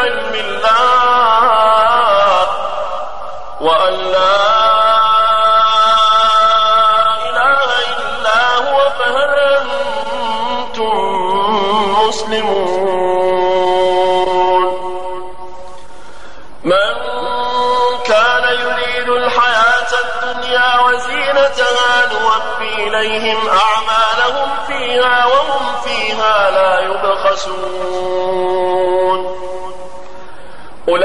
بعلم الله وأن لا إله إلا هو فهل أنتم مسلمون؟ من كان يريد الحياة الدنيا وزينتها نوفي إليهم أعمالهم فيها وهم فيها لا يبخسون.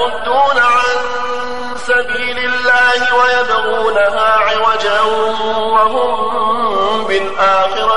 يصدون عن سبيل الله ويبغونها عوجا وهم بالآخرة